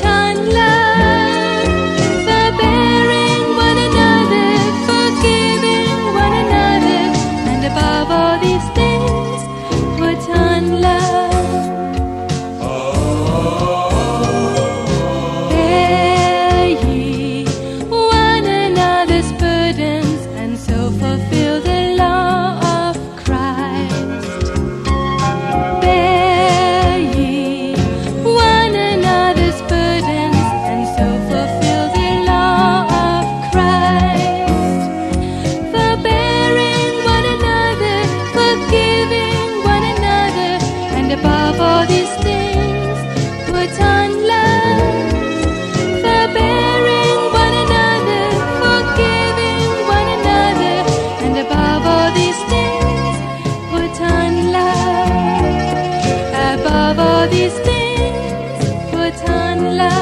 time love these things put on love.